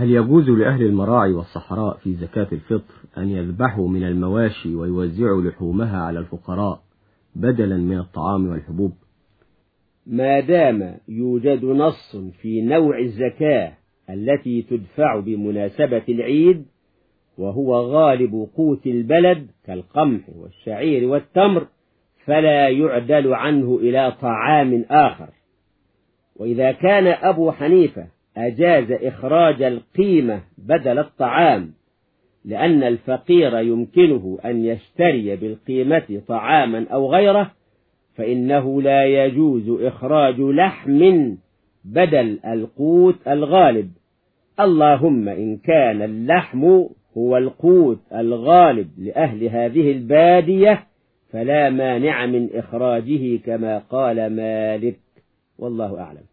هل يجوز لأهل المراعي والصحراء في زكاة الفطر أن يذبحوا من المواشي ويوزعوا لحومها على الفقراء بدلا من الطعام والحبوب؟ ما دام يوجد نص في نوع الزكاة التي تدفع بمناسبة العيد وهو غالب قوت البلد كالقمح والشعير والتمر فلا يعدل عنه إلى طعام آخر. وإذا كان أبو حنيفة أجاز إخراج القيمة بدل الطعام لأن الفقير يمكنه أن يشتري بالقيمة طعاما أو غيره فإنه لا يجوز إخراج لحم بدل القوت الغالب. اللهم إن كان اللحم هو القوت الغالب لأهل هذه البادية فلا مانع من إخراجه كما قال مالك. والله أعلم.